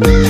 Bye.